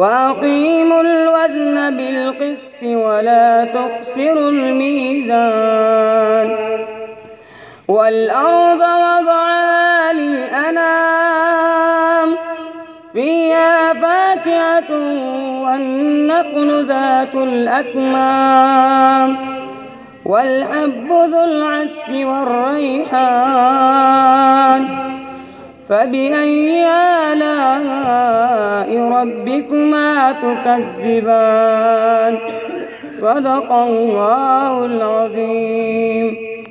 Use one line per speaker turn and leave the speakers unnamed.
وأقيموا الوزن بالقسط ولا تخسروا الميزان والأرض وضعها للأنام فيها فاكهة والنخل ذات الأكمام والحب ذو العسف والريحان فبأي آلاء ربكما تكذبان. صدق الله العظيم.